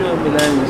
你说不来吗？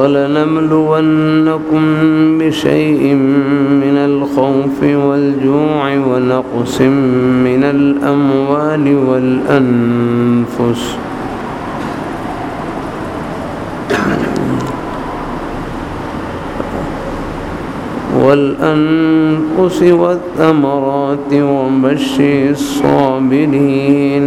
ولنبلونكم بشيء من الخوف والجوع ونقص من الأموال والأنفس. والأنفس والثمرات وبشر الصابرين.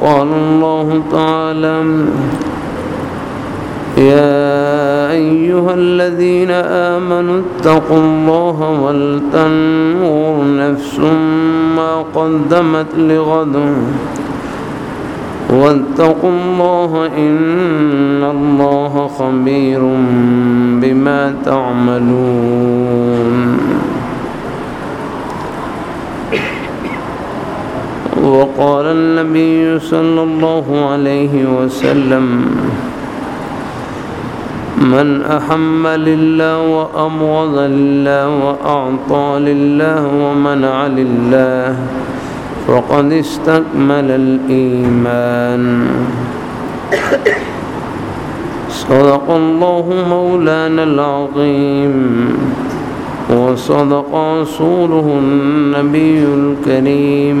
وقال الله تعالى يا أيها الذين آمنوا اتقوا الله ولتنور نفس ما قدمت لغد. واتقوا الله إن الله خبير بما تعملون. وقال النبي صلى الله عليه وسلم من أحم لله وأموض لله وأعطى لله ومنع لله فقد استكمل الإيمان. صدق الله مولانا العظيم وصدق رسوله النبي الكريم.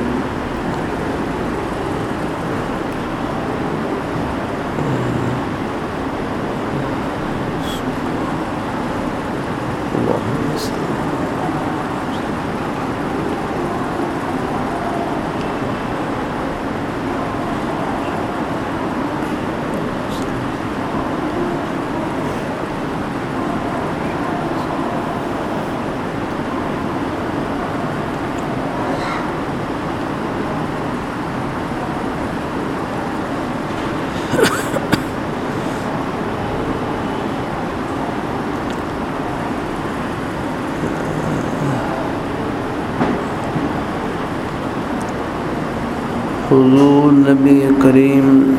نبی کریم۔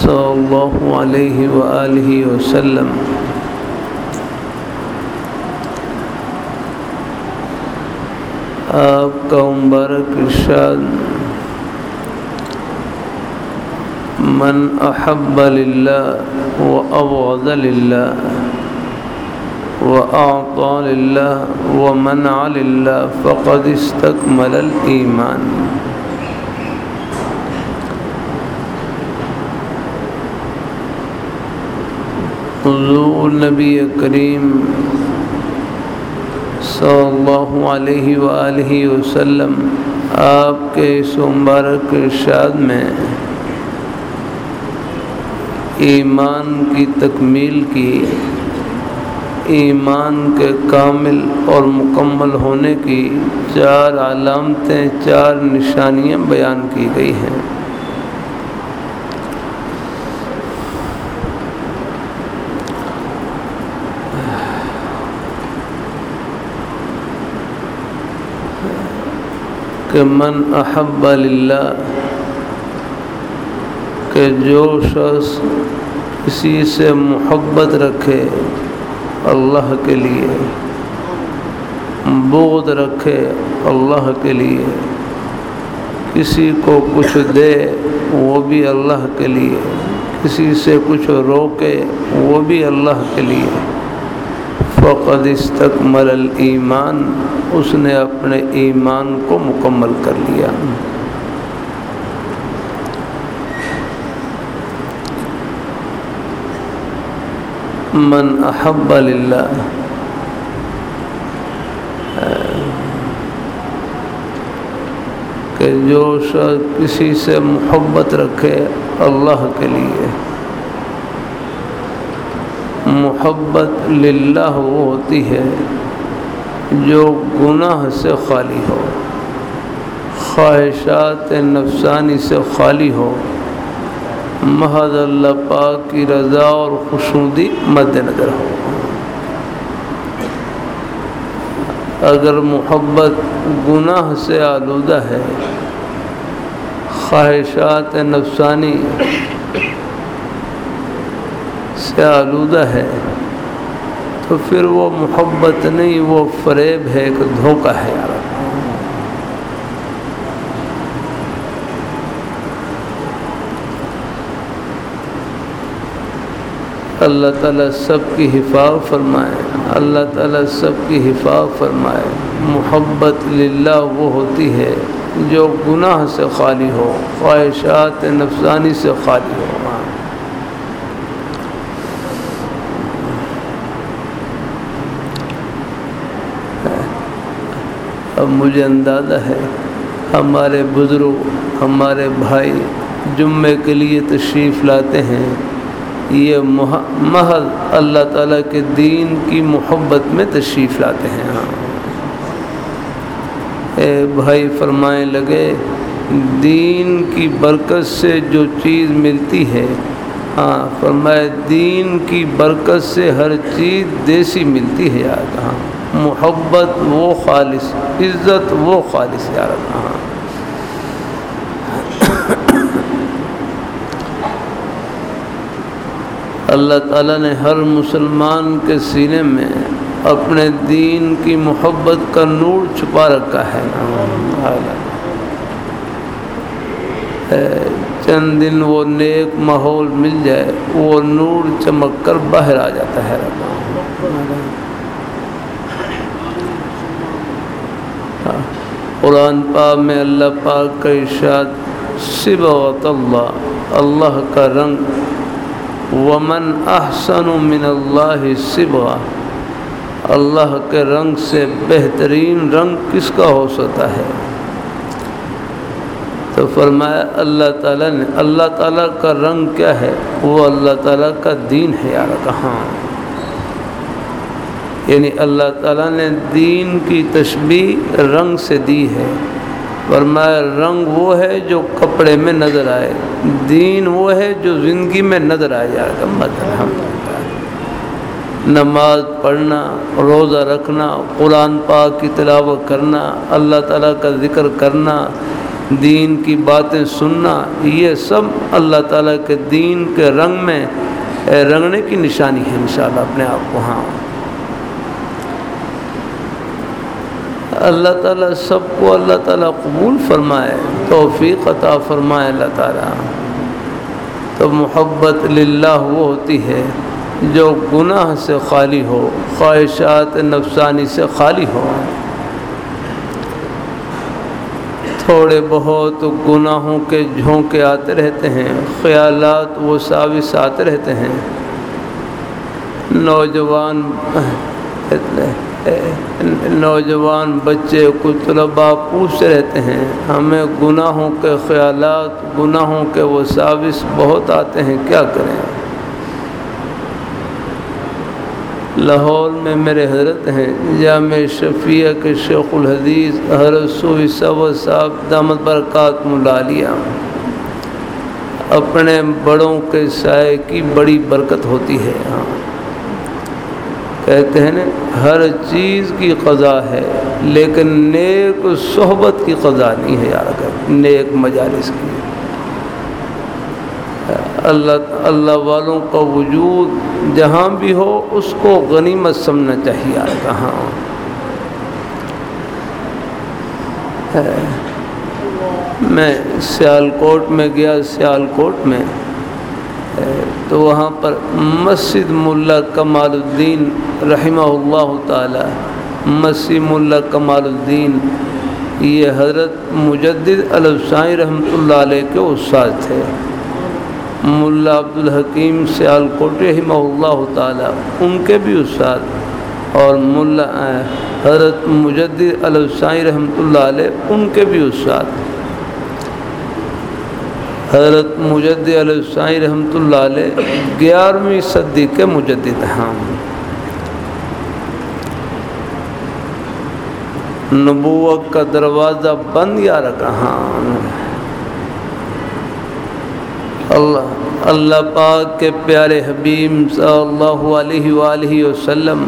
صلی اللہ علیہ وآلہ وسلم۔ آپ کا مبارک ارشاد۔ من احب للہ و ابغض للہ۔ وأعطى لله ومنع لله فقد استكمل الإيمان حضور نبی کریم صلی اللہ علیہ وآلہ وسلم، آپ کے اس مبارک ارشاد میں ایمان کی تکمیل کی ایمان کے کامل اور مکمل ہونے کی چار علامتیں، چار نشانیاں بیان کی گئی ہیں۔ کہ من احب اللہ کہ جو شخص کسی سے محبت رکھے اللہ کے لیے۔ بغض رکھے اللہ کے لیے۔ کسی کو کچھ دے وہ بھی اللہ کے لیے۔ کسی سے کچھ روکے وہ بھی اللہ کے لیے۔ فقد استکمل الایمان، اس نے اپنے ایمان کو مکمل کر لیا۔ من احب للہ کہ جو شخص کسی سے محبت رکھے اللہ کے لیے۔ محبت للہ وہ ہوتی ہے جو گناہ سے خالی ہو، خواہشات نفسانی سے خالی ہو۔ محض اللہ پاک کی رضا اور خوشنودی مد نظر ہو۔ اگر محبت گناہ سے آلودہ ہے، خواہشات نفسانی سے آلودہ ہے، تو پھر وہ محبت نہیں، وہ فریب ہے، ایک دھوکہ ہے۔ اللہ تعالیٰ سب کی حفاظ فرمائے، اللہ تعالیٰ سب کی حفاظ فرمائے۔ محبت للہ وہ ہوتی ہے جو گناہ سے خالی ہو، خواہشات نفسانی سے خالی ہو۔ اب مجھے اندازہ ہے، ہمارے بزرگ، ہمارے بھائی جمعے کے لیے تشریف لاتے ہیں۔ یہ محض اللہ تعالیٰ کے دین کی محبت میں تشریف لاتے ہیں۔ ہاں۔ اے بھائی فرمائیں لگے، دین کی برکت سے جو چیز ملتی ہے ہاں فرمائے دین کی برکت سے ہر چیز دیسی ملتی ہے، یار۔ ہاں۔ محبت وہ خالص، عزت وہ خالص، یار۔ ہاں۔ اللہ تعالیٰ نے ہر مسلمان کے سینے میں اپنے دین کی محبت کا نور چھپا رکھا ہے۔ چند دن وہ نیک ماحول مل جائے، وہ نور چمک کر باہر آ جاتا ہے۔ قرآن پاک میں اللہ پاک کا ارشاد صبغت اللہ اللہ کا رنگ ومن احسن من اللہ صبح اللہ کے رنگ سے بہترین رنگ کس کا ہو سکتا ہے؟ تو فرمایا، اللہ تعالیٰ نے، اللہ تعالیٰ کا رنگ کیا ہے؟ وہ اللہ تعالیٰ کا دین ہے، یار، کہاں؟ یعنی اللہ تعالیٰ نے دین کی تشبیح رنگ سے دی ہے۔ فرمایا رنگ وہ ہے جو کپڑے میں نظر آئے، دین وہ ہے جو زندگی میں نظر آئے یار مت نماز پڑھنا، روزہ رکھنا، قرآن پاک کی تلاوت کرنا، اللہ تعالیٰ کا ذکر کرنا، دین کی باتیں سننا، یہ سب اللہ تعالیٰ کے دین کے رنگ میں رنگنے کی نشانی ہے انشاءاللہ اپنے آپ کو ہاں۔ اللہ تعالیٰ سب کو اللہ تعالیٰ قبول فرمائے، توفیق عطا فرمائے اللہ تعالیٰ۔ تو محبت للہ وہ ہوتی ہے جو گناہ سے خالی ہو، خواہشات نفسانی سے خالی ہو۔ تھوڑے بہت گناہوں کے جھونکے آتے رہتے ہیں، خیالات وہ ساوس آتے رہتے ہیں۔ نوجوان نوجوان بچے، کچھ طلبا پوچھتے رہتے ہیں، ہمیں گناہوں کے خیالات، گناہوں کے وہ ساوس بہت آتے ہیں، کیا کریں؟ لاہور میں میرے حضرت ہیں، جامع شفیع کے شیخ الحدیث حضرت صوفی صبر صاحب دامت برکات ملالیہ۔ اپنے بڑوں کے سائے کی بڑی برکت ہوتی ہے۔ ہاں۔ کہتے ہیں نا، ہر چیز کی قضا ہے، لیکن نیک صحبت کی قضا نہیں ہے یار نیک مجالس کی۔ اللہ اللہ والوں کا وجود جہاں بھی ہو، اس کو غنیمت سمجھنا چاہیے کہاں۔ میں سیال کوٹ میں گیا، سیال کوٹ میں تو وہاں پر مسجد ملا کمال الدین رحمہ اللہ تعالی، مسجد ملا کمال الدین، یہ حضرت مجدد الفسائیں رحمۃ اللہ علیہ کے استاد تھے۔ ملا عبد الحکیم سیال کوٹ رحمہ اللہ تعالیٰ، ان کے بھی استاد۔ اور ملا حضرت مجد السائیں رحمۃ اللہ علیہ، ان کے بھی استاد۔ حضرت مجد السائیں رحمۃ اللہ علیہ گیارہویں صدی کے مجدد ہاں نبوت کا دروازہ بند یا رکھا ہاں اللہ اللہ پاک کے پیارے حبیب صلی اللہ علیہ وآلہ وسلم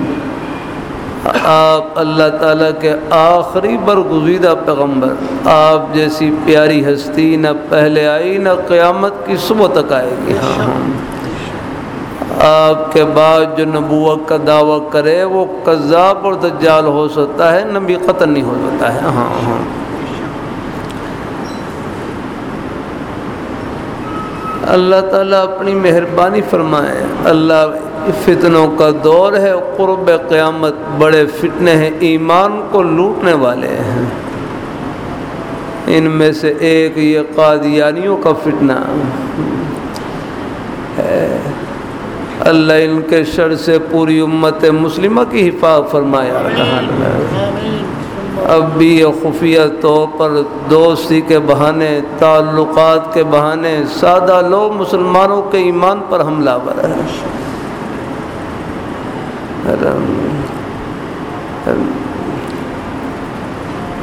آپ اللہ تعالیٰ کے آخری برگزیدہ پیغمبر، آپ جیسی پیاری ہستی نہ پہلے آئی نہ قیامت کی صبح تک آئے گی۔ ہاں آپ کے بعد جو نبوت کا دعویٰ کرے، وہ قذاب اور دجال ہو سکتا ہے، نبی قتل نہیں ہو سکتا ہے۔ ہاں ہاں اللہ تعالیٰ اپنی مہربانی فرمائے۔ اللہ فتنوں کا دور ہے، قرب قیامت بڑے فتنے ہیں، ایمان کو لوٹنے والے ہیں۔ ان میں سے ایک یہ قادیانیوں کا فتنہ ہے۔ اللہ ان کے شر سے پوری امت مسلمہ کی حفاظت فرمایا اب بھی یہ خفیہ طور پر دوستی کے بہانے، تعلقات کے بہانے، سادہ لوگ مسلمانوں کے ایمان پر حملہ ور ہے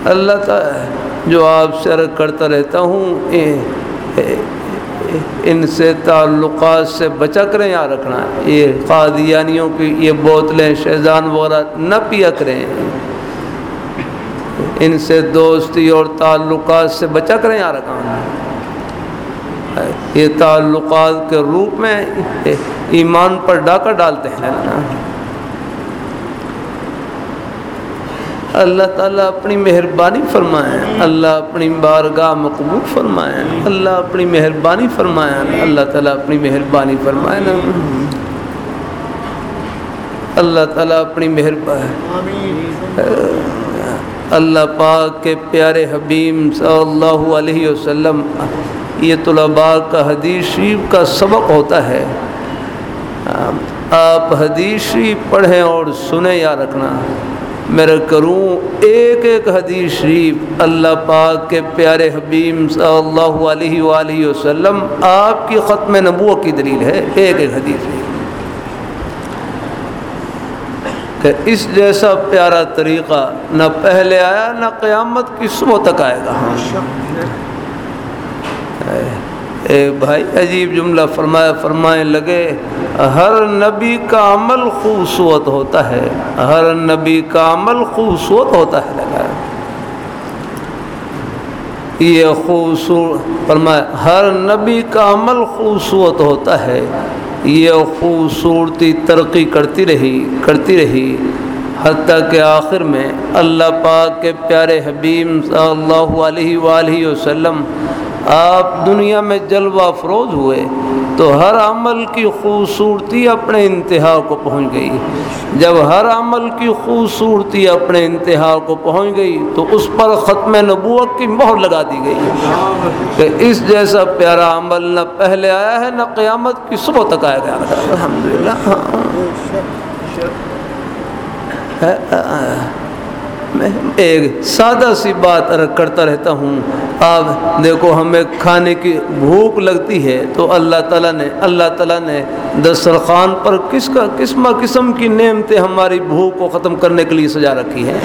اللہ تعالی جو آپ سے عرض کرتا رہتا ہوں ان سے تعلقات سے بچا کریں یا رکھنا یہ قادیانیوں کی یہ بوتلیں شیزان وغیرہ نہ پیا کریں۔ ان سے دوستی اور تعلقات سے بچا کریں یار کام یہ تعلقات کے روپ میں ایمان پر ڈاکہ ڈالتے ہیں۔ اللہ تعالیٰ اپنی مہربانی فرمائے۔ اللہ اپنی بارگاہ مقبول فرمائے۔ اللہ اپنی مہربانی فرمائے۔ اللہ تعالیٰ اپنی مہربانی فرمائے۔ نا اللہ تعالیٰ اپنی مہربانی اللہ پاک کے پیارے حبیم صلی اللہ علیہ وسلم، یہ طلباء کا حدیث شریف کا سبق ہوتا ہے۔ آپ حدیث شریف پڑھیں اور سنیں یا رکھنا۔ میرا کروں ایک ایک حدیث شریف اللہ پاک کے پیارے حبیم صلی اللہ علیہ وآلہ وسلم آپ کی ختم نبوہ کی دلیل ہے ایک ایک حدیث شریف۔ کہ اس جیسا پیارا طریقہ نہ پہلے آیا، نہ قیامت کی صبح تک آئے گا۔ ہاں۔ ایک بھائی عجیب جملہ فرمایا فرمائے لگے، ہر نبی کا عمل خوبصورت ہوتا ہے۔ ہر نبی کا عمل خوبصورت ہوتا ہے۔ لگا یہ خوبصورت فرمایا، ہر نبی کا عمل خوبصورت ہوتا ہے۔ یہ خوبصورتی ترقی کرتی رہی کرتی رہی۔ حتیٰ کہ آخر میں اللہ پاک کے پیارے حبیب صلی اللہ علیہ وآلہ وسلم آپ دنیا میں جلوہ افروز ہوئے تو ہر عمل کی خوبصورتی اپنے انتہا کو پہنچ گئی۔ جب ہر عمل کی خوبصورتی اپنے انتہا کو پہنچ گئی تو اس پر ختم نبوت کی مہر لگا دی گئی۔ کہ اس جیسا پیارا عمل نہ پہلے آیا ہے، نہ قیامت کی صبح تک آیا گیا الحمد للہ ایک سادہ سی بات کرتا رہتا ہوں۔ آپ دیکھو، ہمیں کھانے کی بھوک لگتی ہے تو اللہ تعالیٰ نے، اللہ تعالیٰ نے دسترخوان پر کس کا قسم قسم کی نعمتیں ہماری بھوک کو ختم کرنے کے لیے سجا رکھی ہیں؟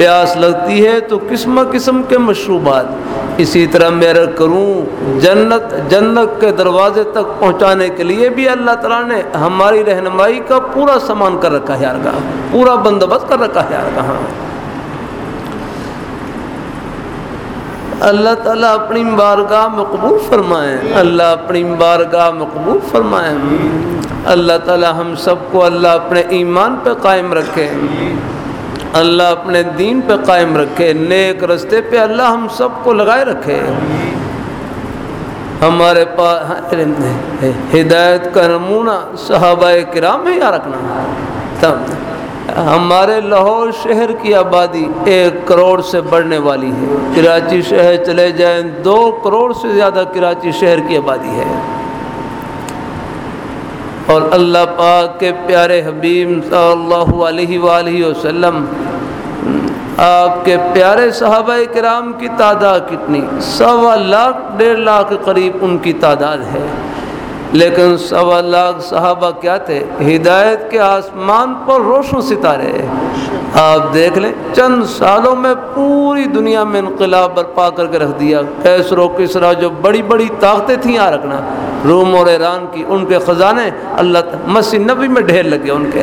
پیاس لگتی ہے تو قسم قسم کے مشروبات۔ اسی طرح میرا کروں جنت جنت کے دروازے تک پہنچانے کے لیے بھی اللہ تعالیٰ نے ہماری رہنمائی کا پورا سامان کر رکھا ہے، یار کا پورا بندوبست کر رکھا ہے، یار کہاں اللہ تعالیٰ اپنی بارگاہ میں قبول فرمائیں اللہ اپنی بارگاہ میں قبول فرمائیں اللہ تعالیٰ ہم سب کو اللہ اپنے ایمان پہ قائم رکھے۔ اللہ اپنے دین پہ قائم رکھے، نیک رستے پہ اللہ ہم سب کو لگائے رکھے۔ ہمارے پاس ہدایت کا نمونہ صحابہ کرام ہے یا رکھنا۔ تب، ہمارے لاہور شہر کی آبادی ایک کروڑ سے بڑھنے والی ہے۔ کراچی شہر چلے جائیں، دو کروڑ سے زیادہ کراچی شہر کی آبادی ہے۔ اور اللہ پاک کے پیارے حبیب صلی اللہ علیہ وآلہ وسلم، آپ کے پیارے صحابہ کرام کی تعداد کتنی؟ سوا لاکھ، ڈیڑھ لاکھ قریب ان کی تعداد ہے۔ لیکن سوا لاکھ صحابہ کیا تھے؟ ہدایت کے آسمان پر روشن ستارے آپ دیکھ لیں، چند سالوں میں پوری دنیا میں انقلاب برپا کر کے رکھ دیا۔ کیسر و کسرا جو بڑی بڑی طاقتیں تھیں آ رکھنا، روم اور ایران کی ان کے خزانے، اللہ مسیح نبی میں ڈھیر لگے ان کے۔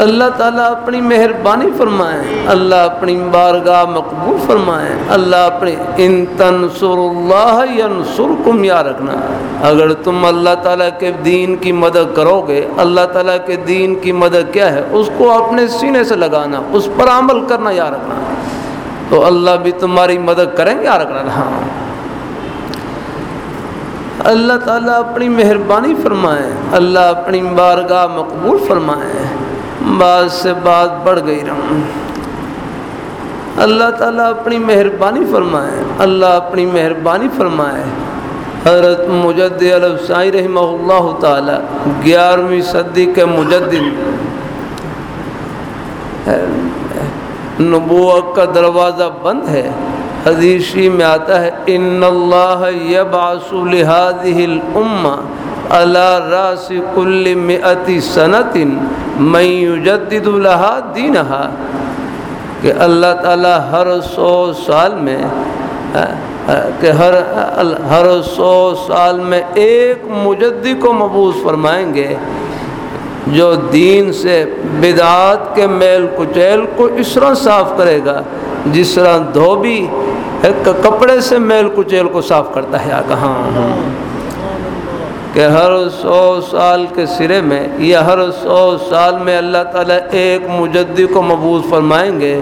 اللہ تعالیٰ اپنی مہربانی فرمائیں اللہ اپنی بارگاہ مقبول فرمائیں اللہ اپنی ان تنصر اللہ ینصرکم یا رکھنا۔ اگر تم اللہ تعالیٰ کے دین کی مدد کرو گے اللہ تعالیٰ کے دین کی مدد کیا ہے؟ اس کو اپنے سینے سے لگانا، اس پر عمل کرنا یا رکھنا۔ تو اللہ بھی تمہاری مدد کریں گے یا رکھنا؟ ہاں۔ اللہ تعالیٰ اپنی مہربانی فرمائیں اللہ اپنی بارگاہ مقبول فرمائیں بعض سے بات بڑھ گئی رہوں۔ اللہ تعالیٰ اپنی مہربانی فرمائے۔ اللہ اپنی مہربانی فرمائے۔ حضرت مجد الفسائی رحمہ اللہ تعالیٰ، گیارہویں صدی کے مجدد۔ نبوت کا دروازہ بند ہے۔ حدیثی میں آتا ہے، ان اللہ یبعث لهذه الامہ اللہ راس کل مئتی صنعت میں یجدد لہا دینہا، کہ اللہ تعالیٰ ہر سو سال میں ہاں، ہاں، کہ ہر ہر سو سال میں ایک مجدی کو مبوس فرمائیں گے، جو دین سے بدعات کے میل کچیل کو اس طرح صاف کرے گا، جس طرح دھوبی ہاں، کپڑے سے میل کچیل کو صاف کرتا ہے کہاں کہ ہر سو سال کے سرے میں یا ہر سو سال میں اللہ تعالیٰ ایک مجدی کو مبوض فرمائیں گے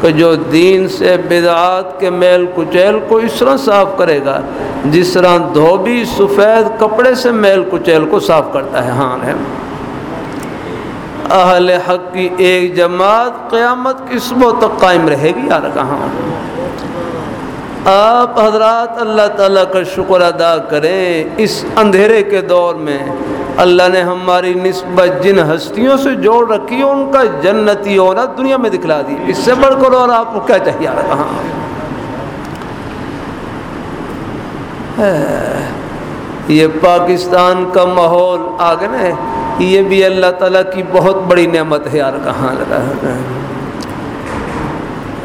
کہ جو دین سے بدعات کے میل کچیل کو اس طرح صاف کرے گا، جس طرح دھوبی سفید کپڑے سے میل کچیل کو صاف کرتا ہے۔ ہاں ہے اہل حق کی ایک جماعت قیامت کی صبح تک قائم رہے گی، یار، کہاں؟ آپ حضرات اللہ تعالیٰ کا شکر ادا کریں اس اندھیرے کے دور میں اللہ نے ہماری نسبت جن ہستیوں سے جوڑ رکھی ان کا جنتی ہونا دنیا میں دکھلا دی۔ اس سے بڑھ کر اور آپ کو کیا چاہیے؟ کہاں یہ پاکستان کا ماحول آگے نا یہ بھی اللہ تعالیٰ کی بہت بڑی نعمت ہے۔ یار کہاں لگا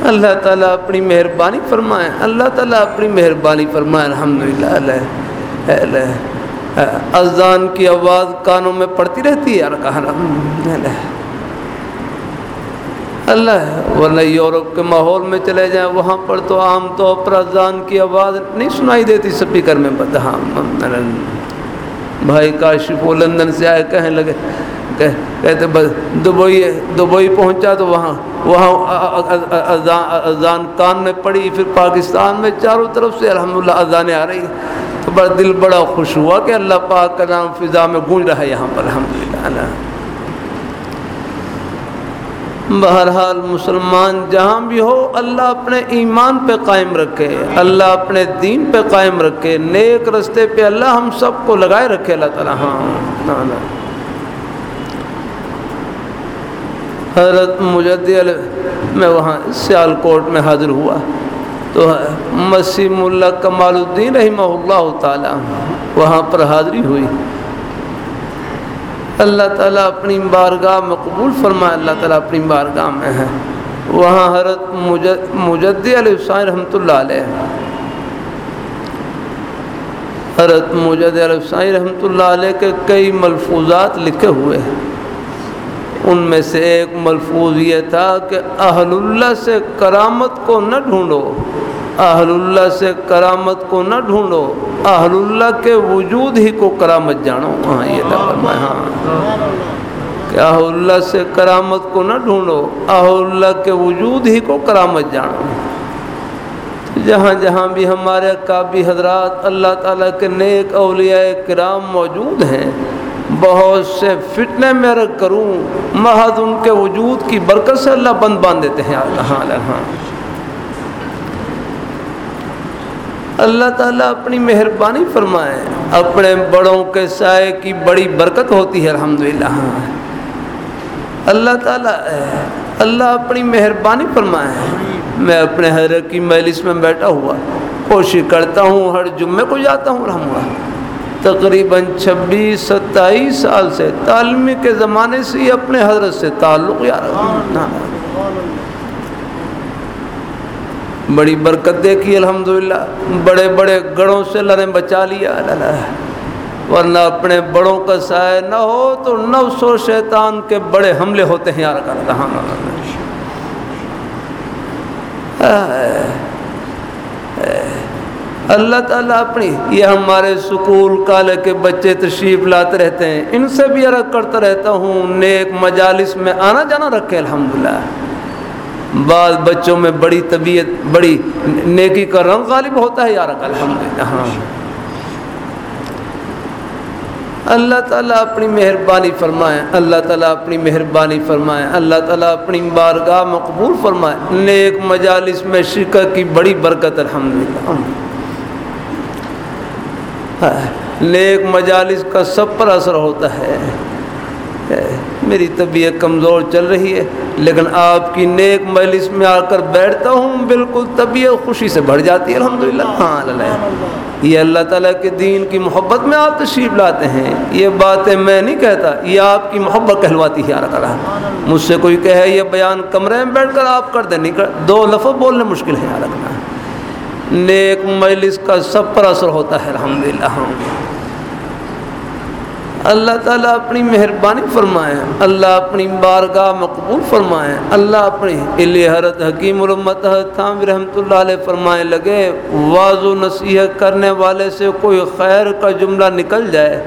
اللہ تعالیٰ اپنی مہربانی فرمائے۔ اللہ تعالیٰ اپنی مہربانی فرمائے۔ الحمد للہ اذان کی آواز کانوں میں پڑتی رہتی ہے۔ یار کہاں اللہ۔ ورنہ یورپ کے ماحول میں چلے جائیں۔ وہاں پر تو عام طور پر اذان کی آواز نہیں سنائی دیتی، سپیکر میں۔ ہاں بھائی، کاشف، وہ لندن سے آئے، کہنے لگے کہتے بس دبئی دبئی پہنچا تو وہاں وہاں اذان کان میں پڑی، پھر پاکستان میں چاروں طرف سے الحمدللہ اذانیں آ رہی۔ تو بڑا دل بڑا خوش ہوا کہ اللہ پاک کا نام فضا میں گونج رہا ہے یہاں پر، الحمدللہ بہرحال مسلمان جہاں بھی ہو، اللہ اپنے ایمان پہ قائم رکھے، اللہ اپنے دین پہ قائم رکھے، نیک رستے پہ اللہ ہم سب کو لگائے رکھے، اللہ تعالیٰ ہاں۔, ہاں،, ہاں۔ حضرت مجد میں وہاں سیال کوٹ میں حاضر ہوا۔ تو مسیم اللہ کمال الدین رحمہ اللہ تعالیٰ وہاں پر حاضری ہوئی۔ اللہ تعالیٰ اپنی بارگاہ میں قبول فرمائے، اللہ تعالیٰ اپنی بارگاہ میں ہے۔ وہاں حضرت مجد علیہ السلام رحمۃ اللہ علیہ۔ حضرت مجد علیہ السلام رحمۃ اللہ علیہ کے کئی ملفوظات لکھے ہوئے۔ ہیں ان میں سے ایک ملفوظ یہ تھا کہ اہل اللہ سے کرامت کو نہ ڈھونڈو، اہل اللہ سے کرامت کو نہ ڈھونڈو، اہل اللہ کے وجود ہی کو کرامت جانو۔ ہاں یہ فرمایا ہاں۔ کہ اہل اللہ سے کرامت کو نہ ڈھونڈو، اہل اللہ کے وجود ہی کو کرامت جانو۔ جہاں جہاں بھی ہمارے کابی حضرات، اللہ تعالیٰ کے نیک اولیاء کرام موجود ہیں بہت سے فتنے میں کروں، محض ان کے وجود کی برکت سے اللہ بند باندھ دیتے ہیں۔ ہاں ہاں اللہ تعالیٰ اپنی مہربانی فرمائے۔ اپنے بڑوں کے سائے کی بڑی برکت ہوتی ہے، الحمدللہ۔ ہاں اللہ تعالیٰ اللہ اپنی مہربانی فرمائے۔ میں اپنے حضرت کی مجلس میں بیٹھا ہوا۔ کوشش کرتا ہوں، ہر جمعے کو جاتا ہوں رہوں تقریباً چھبیس، ستائیس سال سے تعلیمی کے زمانے سے ہی اپنے حضرت سے تعلق یار۔ بڑی برکت دیکھی الحمدللہ۔ بڑے بڑے گڑوں سے اللہ نے بچا لیا۔ ورنہ اپنے بڑوں کا سائے نہ ہو تو نو سو شیطان کے بڑے حملے ہوتے ہیں۔ یار کہاں؟ اللہ تعالیٰ اپنی، یہ ہمارے سکول کالے کے بچے تشریف لاتے رہتے ہیں۔ ان سے بھی عرق کرتا رہتا ہوں، نیک مجالس میں آنا جانا رکھے، الحمدللہ۔ بعض بچوں میں بڑی طبیعت، بڑی نیکی کا رنگ غالب ہوتا ہے یار الحمد ہاں۔ اللہ تعالیٰ اپنی مہربانی فرمائے، اللہ تعالیٰ اپنی مہربانی فرمائے، اللہ تعالیٰ اپنی بارگاہ مقبول فرمائے۔ نیک مجالس میں شرکت کی بڑی برکت الحمد نیک مجالس کا سب پر اثر ہوتا ہے۔ میری طبیعت کمزور چل رہی ہے، لیکن آپ کی نیک مجلس میں آ کر بیٹھتا ہوں، بالکل طبیعت خوشی سے بڑھ جاتی ہے۔ الحمدللہ۔ ہاں اللہ۔ یہ اللہ تعالیٰ کے دین کی محبت میں آپ تشریف لاتے ہیں۔ یہ باتیں میں نہیں کہتا، یہ آپ کی محبت کہلواتی ہے۔ یار مجھ سے کوئی کہے، یہ بیان کمرے میں بیٹھ کر آپ کر دیں، نہیں کر، دو لفظ بولنے مشکل ہے یار نیک مجلس کا سب پر اثر ہوتا ہے، الحمدللہ۔ ہاں اللہ تعالیٰ اپنی مہربانی فرمائے، اللہ اپنی بارگاہ مقبول فرمائے، اللہ اپنی حرت حکیم الامت تھام رحمۃ اللہ علیہ فرمائے لگے واض و نصیحت کرنے والے سے کوئی خیر کا جملہ نکل جائے،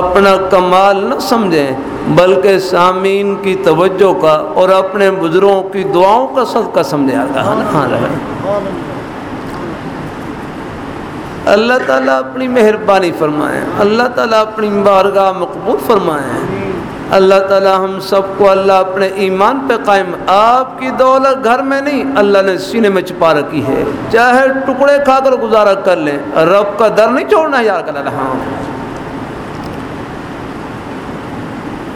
اپنا کمال نہ سمجھیں بلکہ سامعین کی توجہ کا اور اپنے بزرگوں کی دعاؤں کا صدقہ سمجھے۔ ہاں, ہاں، اللہ تعالیٰ اپنی مہربانی فرمائیں اللہ تعالیٰ اپنی بارگاہ مقبول فرمائیں اللہ تعالیٰ ہم سب کو اللہ اپنے ایمان پہ قائم، آپ کی دولت گھر میں نہیں، اللہ نے سینے میں چھپا رکھی ہے۔ چاہے ٹکڑے کھا کر گزارا کر لیں، رب کا در نہیں چھوڑنا یار کر ہاں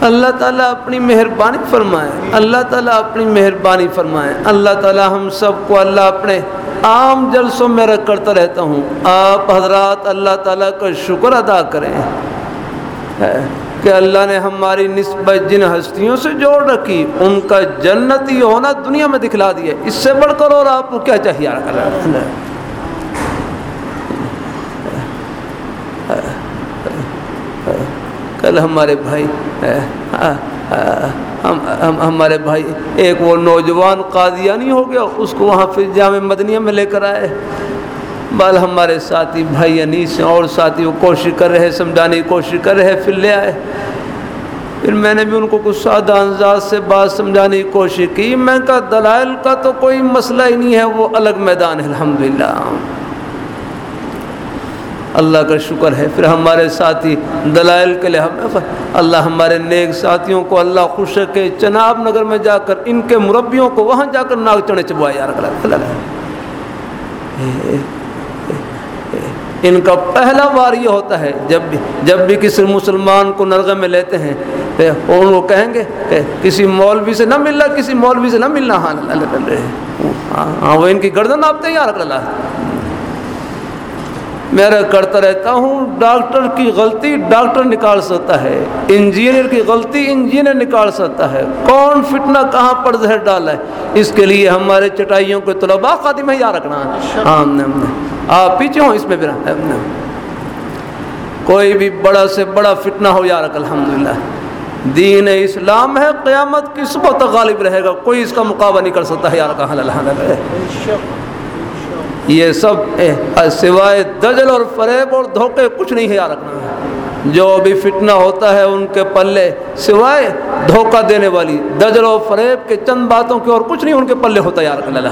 اللہ تعالیٰ اپنی مہربانی فرمائے، اللہ تعالیٰ اپنی مہربانی فرمائے۔ اللہ تعالیٰ ہم سب کو اللہ اپنے عام جلسوں میں رکھ کرتا رہتا ہوں آپ حضرات اللہ تعالیٰ کا شکر ادا کریں کہ اللہ نے ہماری نسبت جن ہستیوں سے جوڑ رکھی ان کا جنتی ہونا دنیا میں دکھلا دیا اس سے بڑھ کر اور آپ کو کیا چاہیے کل ہمارے بھائی ہم ہمارے بھائی، ایک وہ نوجوان قادیانی ہو گیا، اس کو وہاں پھر جامع مدنیہ میں لے کر آئے۔ بال ہمارے ساتھی بھائی انیس ہیں، اور ساتھی وہ کوشش کر رہے، سمجھانے کی کوشش کر رہے، پھر لے آئے۔ پھر میں نے بھی ان کو کچھ سادہ انداز سے بات سمجھانے کی کوشش کی۔ میں کہا، دلائل کا تو کوئی مسئلہ ہی نہیں ہے، وہ الگ میدان ہے، الحمدللہ۔ اللہ کا شکر ہے، پھر ہمارے ساتھی دلائل کے لیے ہمیں اللہ ہمارے نیک ساتھیوں کو اللہ خوش کے چناب نگر میں جا کر ان کے مربیوں کو وہاں جا کر ناگ چڑھے چبوائے یار ان کا پہلا بار یہ ہوتا ہے، جب بھی جب بھی کسی مسلمان کو نرغے میں لیتے ہیں ان کو کہیں گے کہ کسی مولوی سے نہ ملنا، کسی مولوی سے نہ ملنا۔ ہاں ہاں وہ ان کی گردن آپتے ہیں یار اللہ میں کرتا رہتا ہوں، ڈاکٹر کی غلطی ڈاکٹر نکال سکتا ہے، انجینئر کی غلطی انجینئر نکال سکتا ہے۔ کون فتنہ کہاں پر زہر ڈالا ہے؟ اس کے لیے ہمارے چٹائیوں کو طلباء خادم ہے یاد رکھنا۔ ہے ہاں آپ پیچھے ہوں، اس میں بھی کوئی بھی بڑا سے بڑا فتنہ ہو یا رکھ، الحمدللہ۔ دین اسلام ہے، قیامت کی صبح تک غالب رہے گا؟ کوئی اس کا مقابلہ نہیں کر سکتا ہے یار کہاں یہ سب سوائے دجل اور فریب اور دھوکے کچھ نہیں ہے یاد رکھنا۔ جو بھی فتنہ ہوتا ہے ان کے پلے سوائے دھوکہ دینے والی، دجل و فریب کے چند باتوں کے اور کچھ نہیں ان کے پلے ہوتا یار اللہ۔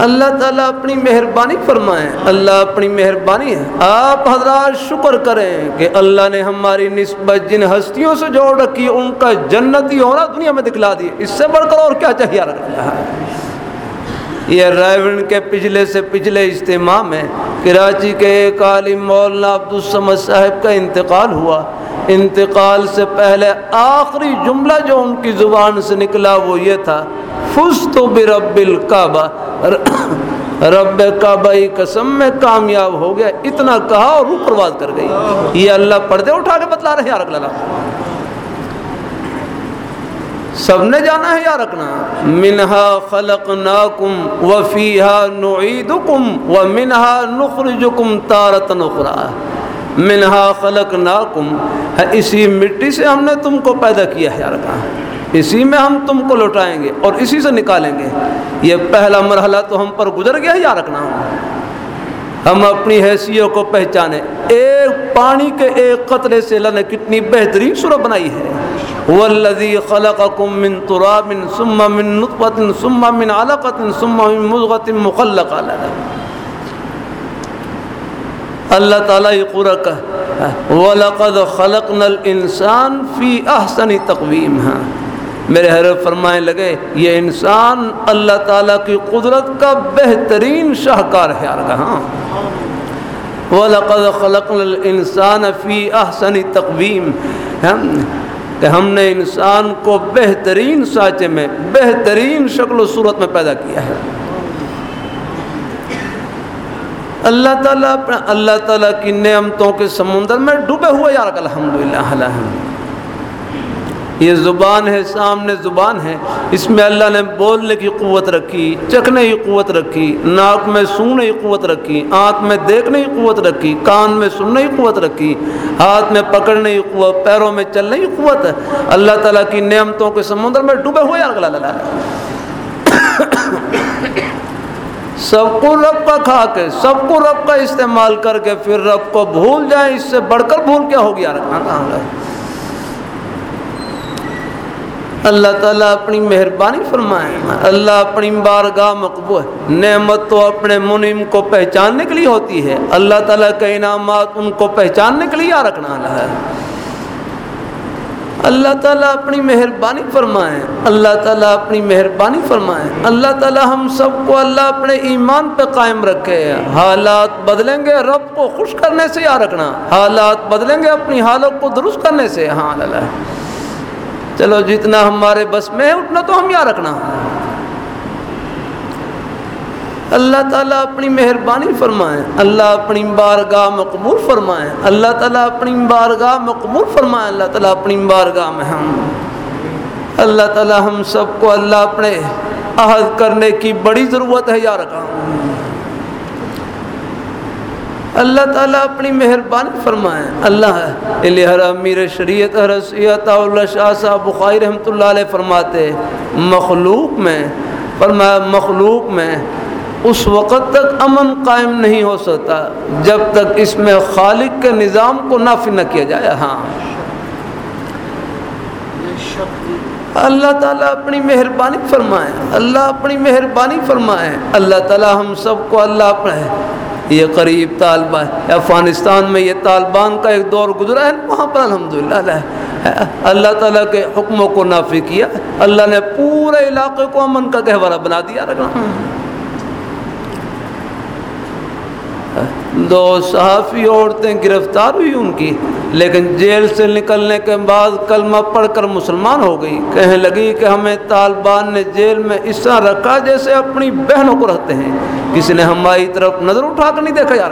اللہ تعالیٰ اپنی مہربانی فرمائیں اللہ اپنی مہربانی ہے۔ آپ حضرات شکر کریں کہ اللہ نے ہماری نسبت جن ہستیوں سے جوڑ رکھی، ان کا جنتی ہونا دنیا میں دکھلا دی۔ اس سے بڑھ کر اور کیا چاہیے یہ رائے کے پچھلے سے پچھلے اجتماع میں کراچی کے ایک عالم مولانا عبدالسمد صاحب کا انتقال ہوا۔ انتقال سے پہلے آخری جملہ جو ان کی زبان سے نکلا وہ یہ تھا فس تو برب الکعبہ رب کعبہ قسم میں کامیاب ہو گیا، اتنا کہا اور روح پرواز کر گئی۔ یہ اللہ پردے اٹھا کے بتلا رہے ہیں اللہ سب نے جانا ہے، یا رکھنا منہا خلق ناکم وفیحا نعیدکم ومنہا نخرجکم تارت نخرا منہا خلق ناکم اسی مٹی سے ہم نے تم کو پیدا کیا ہے، یا رکھنا اسی میں ہم تم کو لوٹائیں گے اور اسی سے نکالیں گے۔ یہ پہلا مرحلہ تو ہم پر گزر گیا یا رکھنا ہم؟ اپنی حیثیت کو پہچانے۔ ایک پانی کے ایک قطرے سے اللہ نے کتنی بہترین صورت بنائی ہے۔ والذی خلقکم من تراب ثم من نطفة ثم من علقة ثم من مضغة مخلقة۔ اللہ تعالیٰ یہ قرآن کا وَلَقَدْ خَلَقْنَا الْإِنسَانِ فِي أَحْسَنِ تَقْوِيمٍ۔ ہاں میرے حضرت فرمائے لگے، یہ انسان اللہ تعالیٰ کی قدرت کا بہترین شاہکار ہے ہاں وَلَقَدْ خَلَقْنَا الْإِنسَانَ فِي أَحْسَنِ تَقْوِيمٍ۔ کہ ہم نے انسان کو بہترین سانچے میں، بہترین شکل و صورت میں پیدا کیا ہے۔ اللہ تعالیٰ اللہ تعالیٰ کی نعمتوں کے سمندر میں ڈوبے ہوئے، یار الحمدللہ الحمد یہ زبان ہے، سامنے زبان ہے۔ اس میں اللہ نے بولنے کی قوت رکھی، چکھنے کی قوت رکھی، ناک میں سوننے کی قوت رکھی، آنکھ میں دیکھنے کی قوت رکھی، کان میں سننے کی قوت رکھی، ہاتھ میں پکڑنے کی قوت، پیروں میں چلنے کی قوت۔ ہے اللہ تعالیٰ کی نعمتوں کے سمندر میں ڈوبے ہوئے اللہ سب کو رب کا کھا کے، سب کو رب کا استعمال کر کے پھر رب کو بھول جائیں، اس سے بڑھ کر بھول کیا ہو گیا؟ رکھنا کہاں اللہ تعالیٰ اپنی مہربانی فرمائے۔ اللہ اپنی بارگاہ مقبول نعمت تو اپنے منم کو پہچاننے کے لیے ہوتی ہے۔ اللہ تعالیٰ کے انعامات ان کو پہچاننے کے لیے رکھنا ہے۔ اللہ تعالیٰ اپنی مہربانی فرمائے۔ اللہ تعالیٰ اپنی مہربانی فرمائے۔ اللہ تعالیٰ ہم سب کو اللہ اپنے ایمان پہ قائم رکھے۔ حالات بدلیں گے، رب کو خوش کرنے سے یا رکھنا۔ حالات بدلیں گے، اپنی حالت کو درست کرنے سے۔ ہاں اللہ۔ چلو جتنا ہمارے بس میں ہے، اتنا تو ہم یہاں رکھنا۔ اللہ تعالیٰ اپنی مہربانی فرمائیں اللہ اپنی بارگاہ مقبول فرمائیں اللہ تعالیٰ اپنی بارگاہ مقبول فرمائیں اللہ تعالیٰ اپنی بارگاہ میں ہم۔ اللہ تعالیٰ ہم سب کو اللہ اپنے عہد کرنے کی بڑی ضرورت ہے یا رکھا۔ اللہ تعالیٰ اپنی مہربانی فرمائیں اللہ امیر شریعت اللہ شاہ صاحب بخاری رحمۃ اللہ علیہ فرماتے مخلوق میں، فرمایا مخلوق میں اس وقت تک امن قائم نہیں ہو سکتا جب تک اس میں خالق کے نظام کو نافذ نہ کیا جائے۔ ہاں۔ اللہ تعالیٰ اپنی مہربانی فرمائے۔ اللہ اپنی مہربانی فرمائے۔ اللہ تعالیٰ ہم سب کو اللہ اپنے یہ قریب طالبہ ہے، افغانستان میں یہ طالبان کا ایک دور گزرا ہے، وہاں پر الحمدللہ اللہ تعالیٰ کے حکموں کو نافذ کیا، اللہ نے پورے علاقے کو امن کا گہوارہ بنا دیا۔ رکھنا دو صحافی عورتیں گرفتار ہوئی ان کی، لیکن جیل سے نکلنے کے بعد کلمہ پڑھ کر مسلمان ہو گئی۔ کہنے لگی کہ ہمیں طالبان نے جیل میں اس طرح رکھا جیسے اپنی بہنوں کو رکھتے ہیں۔ کسی نے ہماری طرف نظر اٹھا کر نہیں دیکھا جا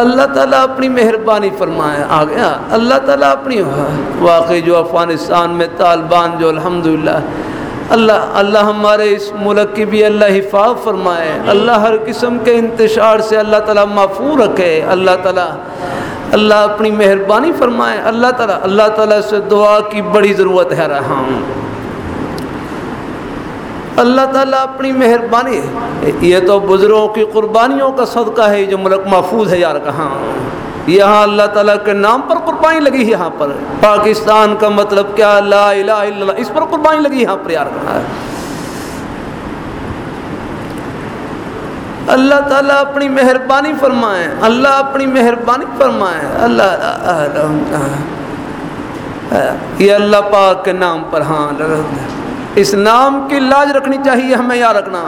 اللہ تعالیٰ اپنی مہربانی فرمائے۔ آ گیا اللہ تعالیٰ اپنی واقعی جو افغانستان میں طالبان جو الحمدللہ اللہ اللہ ہمارے اس ملک کی بھی اللہ حفاظ فرمائے. اللہ ہر قسم کے انتشار سے اللہ تعالیٰ محفوظ رکھے. اللہ تعالیٰ، اللہ اپنی مہربانی فرمائے. اللہ تعالیٰ اللہ تعالیٰ سے دعا کی بڑی ضرورت ہے رہا ہوں اللہ تعالیٰ اپنی مہربانی، یہ تو بزرگوں کی قربانیوں کا صدقہ ہے جو ملک محفوظ ہے یار کہاں. یہاں اللہ تعالیٰ کے نام پر قربانی لگی ہے یہاں پر پاکستان کا مطلب کیا لا الہ الا اللہ اس پر قربانی لگی یہاں پر یار کہاں ہے اللہ تعالیٰ اپنی مہربانی فرمائیں اللہ اپنی مہربانی فرمائیں اللہ یہ اللہ پاک کے نام پر ہاں اس نام کی لاج رکھنی چاہیے ہمیں یا رکھنا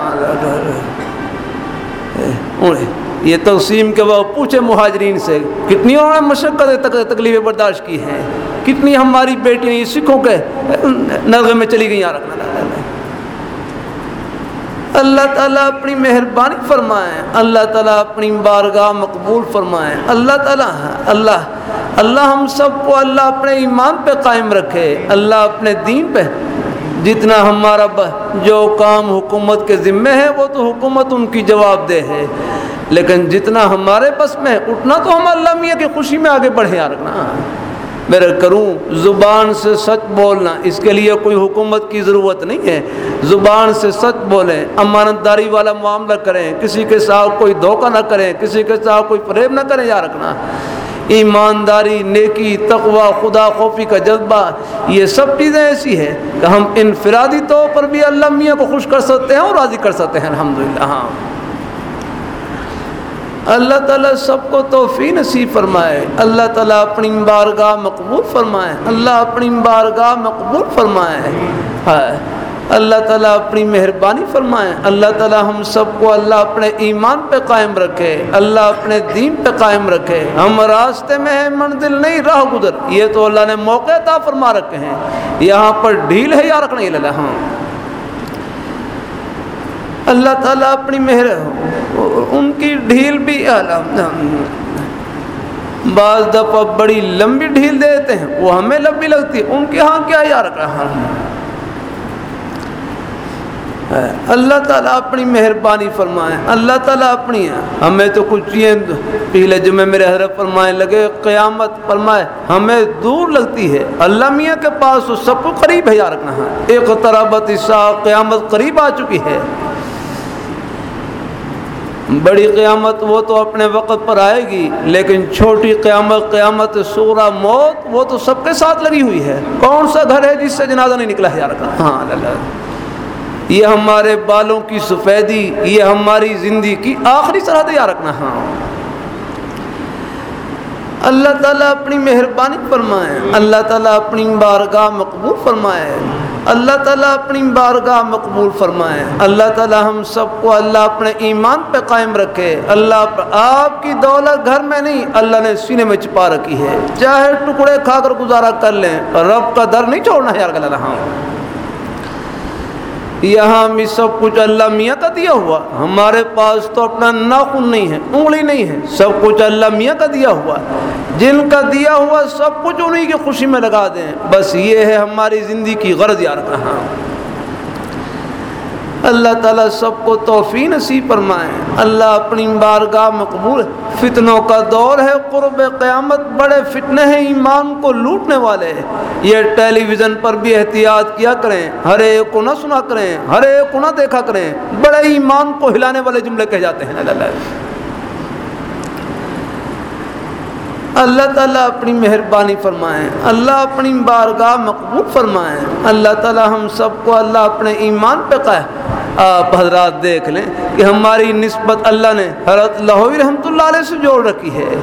یہ تقسیم کے بعد پوچھے مہاجرین سے، کتنی انہوں نے مشقت تکلیفیں برداشت کی ہیں؟ کتنی ہماری بیٹیاں سکھوں کے نرغے میں چلی گئی رکھنا اللہ تعالیٰ اپنی مہربانی فرمائیں اللہ تعالیٰ اپنی بارگاہ مقبول فرمائیں اللہ تعالیٰ اللہ اللہ ہم سب کو اللہ اپنے ایمان پہ قائم رکھے، اللہ اپنے دین پہ جتنا ہمارا جو کام حکومت کے ذمے ہے، وہ تو حکومت ان کی جواب دہ ہے۔ لیکن جتنا ہمارے بس میں اٹھنا تو ہم اللہ میاں کی خوشی میں آگے بڑھے رکھنا میرے کروں، زبان سے سچ بولنا، اس کے لیے کوئی حکومت کی ضرورت نہیں ہے۔ زبان سے سچ بولیں امانت داری والا معاملہ کریں، کسی کے ساتھ کوئی دھوکہ نہ کریں، کسی کے ساتھ کوئی فریب نہ کریں یا رکھنا ایمانداری، نیکی، تقوی، خدا خوفی کا جذبہ، یہ سب چیزیں ایسی ہیں کہ ہم انفرادی طور پر بھی اللہ میاں کو خوش کر سکتے ہیں اور راضی کر سکتے ہیں، الحمدللہ ہاں۔ اللہ تعالیٰ سب کو توفی نصیب فرمائے۔ اللہ تعالیٰ اپنی بارگاہ مقبول فرمائے۔ اللہ اپنی بارگاہ مقبول فرمائے۔ ہے اللہ تعالیٰ اپنی مہربانی فرمائے۔ اللہ تعالیٰ ہم سب کو اللہ اپنے ایمان پہ قائم رکھے۔ اللہ اپنے دین پہ قائم رکھے۔ ہم راستے میں ہیں، منزل نہیں، راہ گزر۔ یہ تو اللہ نے موقع تا فرما رکھے ہیں۔ یہاں پر ڈھیل ہے یا رکھنے لگا ہاں۔ اللہ تعالیٰ اپنی مہر، ان کی ڈھیل بھی بعض دفعہ بڑی لمبی ڈھیل دیتے ہیں۔ وہ ہمیں لمبی لگتی ہے ان کے ہاں کیا یا رکھا ہاں۔ اللہ تعالیٰ اپنی مہربانی فرمائے۔ اللہ تعالیٰ اپنی ہے۔ ہمیں تو کچھ چیزیں پہلے جمعے میرے حضرت فرمائے لگے، قیامت فرمائے، ہمیں دور لگتی ہے۔ اللہ میاں کے پاس وہ سب کو قریب ہے یا رکھنا ہے۔ ایک طرح قیامت قریب آ چکی ہے۔ بڑی قیامت وہ تو اپنے وقت پر آئے گی، لیکن چھوٹی قیامت قیامت سورہ موت وہ تو سب کے ساتھ لگی ہوئی ہے۔ کون سا گھر ہے جس سے جنازہ نہیں نکلا ہے یا رکھنا؟ ہاں اللہ۔ یہ ہمارے بالوں کی سفیدی، یہ ہماری زندگی کی آخری سرحد یا رکھنا ہاں اللہ تعالیٰ اپنی مہربانی فرمائے، اللہ تعالیٰ اپنی بارگاہ مقبول فرمائے، اللہ تعالیٰ اپنی بارگاہ مقبول فرمائے۔ اللہ تعالیٰ ہم سب کو اللہ اپنے ایمان پہ قائم رکھے۔ اللہ آپ کی دولت گھر میں نہیں، اللہ نے سینے میں چھپا رکھی ہے۔ چاہے ٹکڑے کھا کر گزارا کر لیں، رب کا در نہیں چھوڑنا ہے، یار اللہ ہاں۔ یہاں بھی سب کچھ اللہ میاں کا دیا ہوا۔ ہمارے پاس تو اپنا ناخن نہیں ہے، انگلی نہیں ہے۔ سب کچھ اللہ میاں کا دیا ہوا۔ جن کا دیا ہوا سب کچھ انہیں کی خوشی میں لگا دیں۔ بس یہ ہے ہماری زندگی کی غرض یار کہاں۔ اللہ تعالیٰ سب کو توفی نصیب فرمائے۔ اللہ اپنی بارگاہ مقبول فتنوں کا دور ہے، قرب قیامت بڑے فتنے ہیں، ایمان کو لوٹنے والے یہ ٹیلی ویژن پر بھی احتیاط کیا کریں۔ ہر ایک کو نہ سنا کریں، ہر ایک کو نہ دیکھا کریں۔ بڑے ایمان کو ہلانے والے جملے کہہ جاتے ہیں۔ اللہ اللہ تعالیٰ اپنی مہربانی فرمائیں اللہ اپنی بارگاہ مقبول فرمائیں اللہ تعالیٰ ہم سب کو اللہ اپنے ایمان پہ قہ آپ حضرات دیکھ لیں کہ ہماری نسبت اللہ نے حضرت لاہوی رحمۃ اللہ علیہ سے جوڑ رکھی ہے۔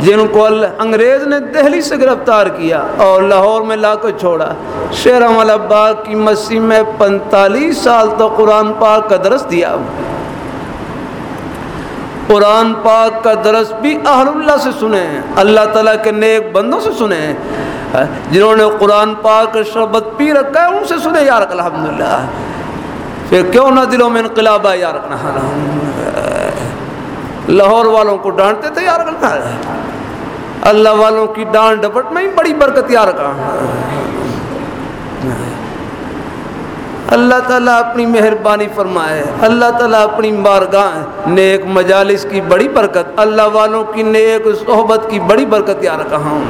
جن کو اللہ، انگریز نے دہلی سے گرفتار کیا اور لاہور میں لا کر چھوڑا۔ شیر باغ کی مسیح میں پینتالیس سال تو قرآن پاک کا درس دیا۔ قرآن پاک کا درس بھی اہل اللہ سے سنے ہیں، اللہ تعالیٰ کے نیک بندوں سے سنے ہیں۔ جنہوں نے قرآن پاک شربت پی رکھا ہے، ان سے سنے یار الحمد للہ پھر کیوں نہ دلوں میں انقلاب آئے یار لاہور والوں کو ڈانٹتے تھے یار اللہ والوں کی ڈانٹ ڈپٹ میں ہی بڑی برکت یار کہاں اللہ تعالیٰ اپنی مہربانی فرمائے، اللہ تعالیٰ اپنی بارگاہ، نیک مجالس کی بڑی برکت، اللہ والوں کی نیک صحبت کی بڑی برکت یا رکھا ہوں۔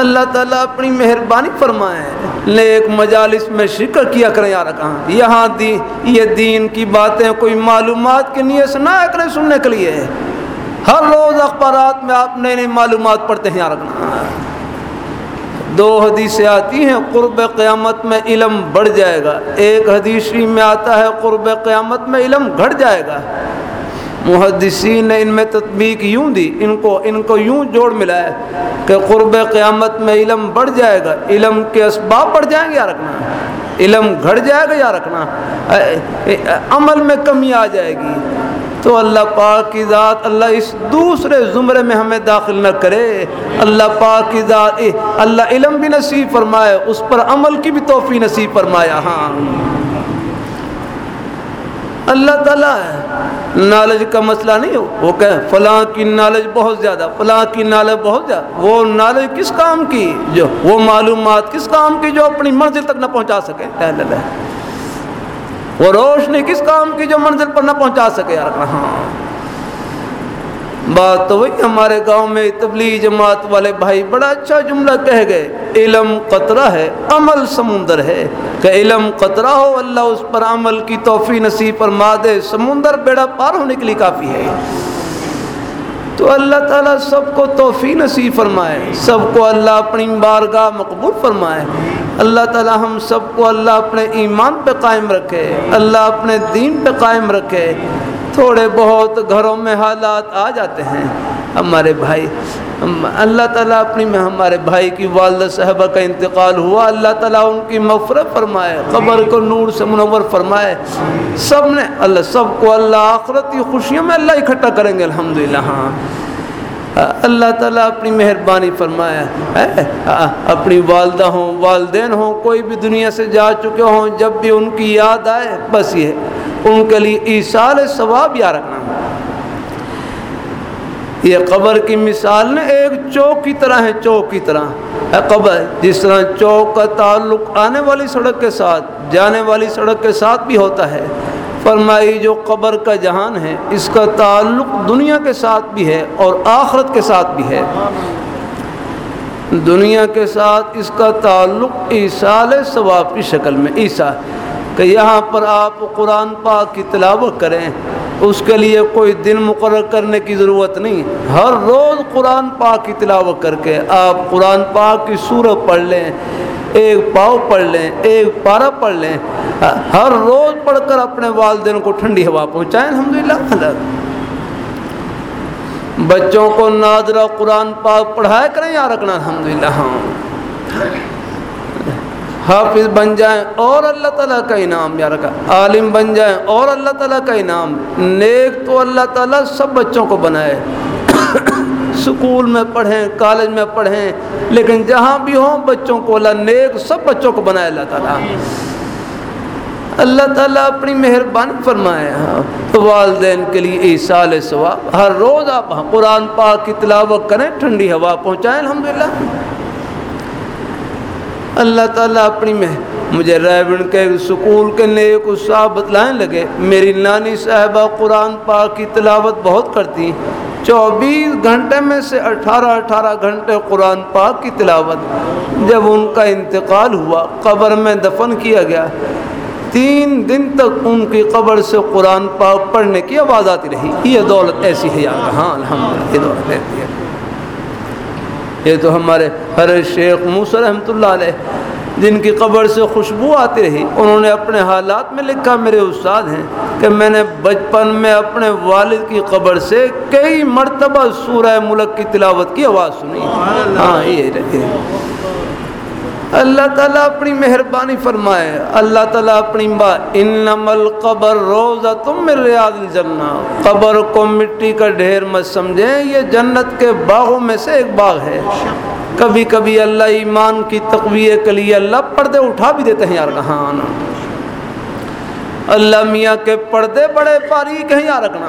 اللہ تعالیٰ اپنی مہربانی فرمائے، نیک مجالس میں شکر کیا کریں یا رکھا یہاں دی، یہ دین کی باتیں کوئی معلومات کے نیے سے نہ کریں سننے کے لیے۔ ہر روز اخبارات میں آپ نئے نئی معلومات پڑھتے ہیں یا رکھنا دو حدیثیں آتی ہیں، قرب قیامت میں علم بڑھ جائے گا۔ ایک حدیثی میں آتا ہے، قرب قیامت میں علم گھٹ جائے گا۔ محدثین نے ان میں تطبیق یوں دی، ان کو ان کو یوں جوڑ ملا ہے کہ قرب قیامت میں علم بڑھ جائے گا۔ علم کے اسباب بڑھ جائیں گے یا رکھنا؟ علم گھٹ جائے گا یا رکھنا؟ عمل میں کمی آ جائے گی۔ تو اللہ پاک کی ذات اللہ اس دوسرے زمرے میں ہمیں داخل نہ کرے۔ اللہ پاک کی ذات اللہ علم بھی نصیب فرمائے، اس پر عمل کی بھی توفی نصیب فرمایا ہاں۔ اللہ تعالیٰ ہے۔ نالج کا مسئلہ نہیں ہو وہ کہ فلاں کی نالج بہت زیادہ، فلاں کی نالج بہت زیادہ۔ وہ نالج کس کام کی جو، وہ معلومات کس کام کی جو اپنی منزل تک نہ پہنچا سکے۔ وہ روشنی کس کام کی جو منزل پر نہ پہنچا سکے یار ہاں۔ بات تو وہی ہمارے گاؤں میں تبلیغ جماعت والے بھائی بڑا اچھا جملہ کہہ گئے، علم قطرہ ہے، عمل سمندر ہے۔ کہ علم قطرہ ہو، اللہ اس پر عمل کی توفی نصیب پر ماد سمندر بیڑا پار ہونے کے لیے کافی ہے۔ تو اللہ تعالیٰ سب کو توفی نصیب فرمائے، سب کو اللہ اپنی بارگاہ مقبول فرمائے۔ اللہ تعالیٰ ہم سب کو اللہ اپنے ایمان پہ قائم رکھے، اللہ اپنے دین پہ قائم رکھے۔ تھوڑے بہت گھروں میں حالات آ جاتے ہیں۔ ہمارے بھائی اللہ تعالیٰ اپنی میں ہمارے بھائی کی والدہ صاحبہ کا انتقال ہوا۔ اللہ تعالیٰ ان کی مفرت فرمائے، قبر کو نور سے منور فرمائے۔ سب نے اللہ، سب کو اللہ آخرتی خوشیوں میں اللہ اکٹھا کریں گے۔ الحمدللہ ہاں۔ اللہ تعالیٰ اپنی مہربانی فرمایا اپنی والدہ ہوں، والدین ہوں، کوئی بھی دنیا سے جا چکے ہوں، جب بھی ان کی یاد آئے، بس یہ۔ ان کے لیے ایسال ثواب یا رکھنا یہ قبر کی مثال نے ایک چوک کی طرح ہے، چوک کی طرح۔ قبر، جس طرح چوک کا تعلق آنے والی سڑک کے ساتھ، جانے والی سڑک کے ساتھ بھی ہوتا ہے۔ فرمائی، جو قبر کا جہان ہے، اس کا تعلق دنیا کے ساتھ بھی ہے اور آخرت کے ساتھ بھی ہے۔ دنیا کے ساتھ اس کا تعلق عیسال ثواب کی شکل میں عیسیٰ کہ یہاں پر آپ قرآن پاک کی تلاوت کریں، اس کے لیے کوئی دن مقرر کرنے کی ضرورت نہیں۔ ہر روز قرآن پاک کی تلاوت کر کے آپ قرآن پاک کی صورت پڑھ لیں، ایک پاؤ پڑھ لیں، ایک پارا پڑھ لیں۔ ہر روز پڑھ کر اپنے والدین کو ٹھنڈی ہوا پہنچائیں، الحمدللہ۔ بچوں کو نادرہ قرآن پاک پڑھایا کریں یا رکھنا، الحمدللہ۔ ہاں۔ حافظ بن جائیں اور اللہ تعالیٰ کا انعام، یا رکھا عالم بن جائیں اور اللہ تعالیٰ کا انعام۔ نیک تو اللہ تعالیٰ سب بچوں کو بنائے۔ سکول میں پڑھیں، کالج میں پڑھیں، لیکن جہاں بھی ہوں بچوں کو اللہ نیک سب بچوں کو بنائے، اللہ تعالیٰ۔ اللہ تعالیٰ اپنی مہربانی فرمائے ہاں۔ والدین کے لیے ایسال ثواب ہر روز آپ ہاں قرآن پاک کی تلاوت کریں، ٹھنڈی ہوا پہنچائیں، الحمدللہ۔ اللہ تعالیٰ اپنی میں مجھے ریبن کے سکول کے نیک صاحب بتلائیں لگے۔ میری نانی صاحبہ قرآن پاک کی تلاوت بہت کرتی چوبیس گھنٹے میں سے اٹھارہ اٹھارہ گھنٹے قرآن پاک کی تلاوت۔ جب ان کا انتقال ہوا، قبر میں دفن کیا گیا۔ تین دن تک ان کی قبر سے قرآن پاک پڑھنے کی آواز آتی رہی۔ یہ دولت ایسی ہے یار ہاں الحمد یہ دولت ایسی ہے۔ یہ تو ہمارے ہر شیخ موسیٰ رحمۃ اللہ علیہ جن کی قبر سے خوشبو آتی رہی انہوں نے اپنے حالات میں لکھا میرے استاد ہیں کہ میں نے بچپن میں اپنے والد کی قبر سے کئی مرتبہ سورہ ملک کی تلاوت کی آواز سنی۔ ہاں یہ اللہ تعالیٰ اپنی مہربانی فرمائے۔ اللہ تعالیٰ اپنی انم القبر روزہ تم ریاض الجنہ قبر کو مٹی کا ڈھیر مت سمجھیں یہ جنت کے باغوں میں سے ایک باغ ہے۔ کبھی کبھی اللہ ایمان کی تقویے کے لیے اللہ پردے اٹھا بھی دیتے ہیں، یار، کہاں آنا؟ اللہ میاں کے پردے بڑے باریک ہیں، یار رکھنا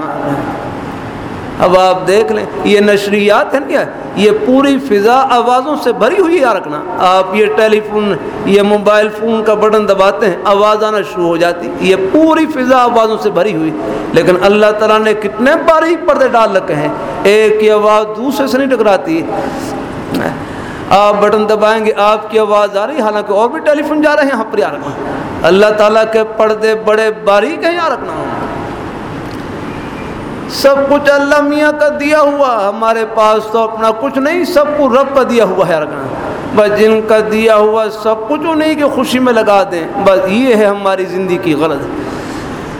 اب آپ دیکھ لیں، یہ نشریات ہیں کیا؟ یہ پوری فضا آوازوں سے بھری ہوئی ہے رکھنا آپ یہ ٹیلی فون، یہ موبائل فون کا بٹن دباتے ہیں، آواز آنا شروع ہو جاتی، یہ پوری فضا آوازوں سے بھری ہوئی۔ لیکن اللہ تعالیٰ نے کتنے باریک پردے ڈال رکھے ہیں، ایک کی آواز دوسرے سے نہیں ٹکراتی۔ آپ بٹن دبائیں گے، آپ کی آواز آ رہی حالانکہ اور بھی ٹیلی فون جا رہے ہیں یہاں پر یہاں رکھنا اللہ تعالیٰ کے پردے بڑے باریک ہیں یہاں رکھنا سب کچھ اللہ میاں کا دیا ہوا، ہمارے پاس تو اپنا کچھ نہیں، سب کو رب کا دیا ہوا ہے رکھنا بس جن کا دیا ہوا، سب کچھ نہیں کہ خوشی میں لگا دیں۔ بس یہ ہے ہماری زندگی کی غلط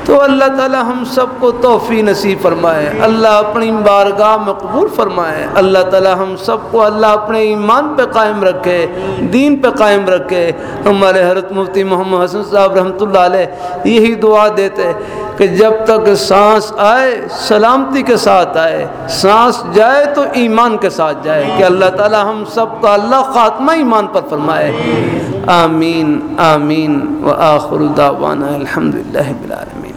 تو اللہ تعالی ہم سب کو توفی نصیب فرمائے۔ اللہ اپنی بارگاہ میں قبول فرمائے۔ اللہ تعالی ہم سب کو اللہ اپنے ایمان پہ قائم رکھے، دین پہ قائم رکھے۔ ہمارے حضرت مفتی محمد حسن صاحب رحمۃ اللہ علیہ یہی دعا دیتے کہ جب تک سانس آئے، سلامتی کے ساتھ آئے، سانس جائے تو ایمان کے ساتھ جائے۔ کہ اللہ تعالی ہم سب کا اللہ خاتمہ ایمان پر فرمائے۔ آمین آمین۔ و آخر دعوانا الحمد للہ بالعالمین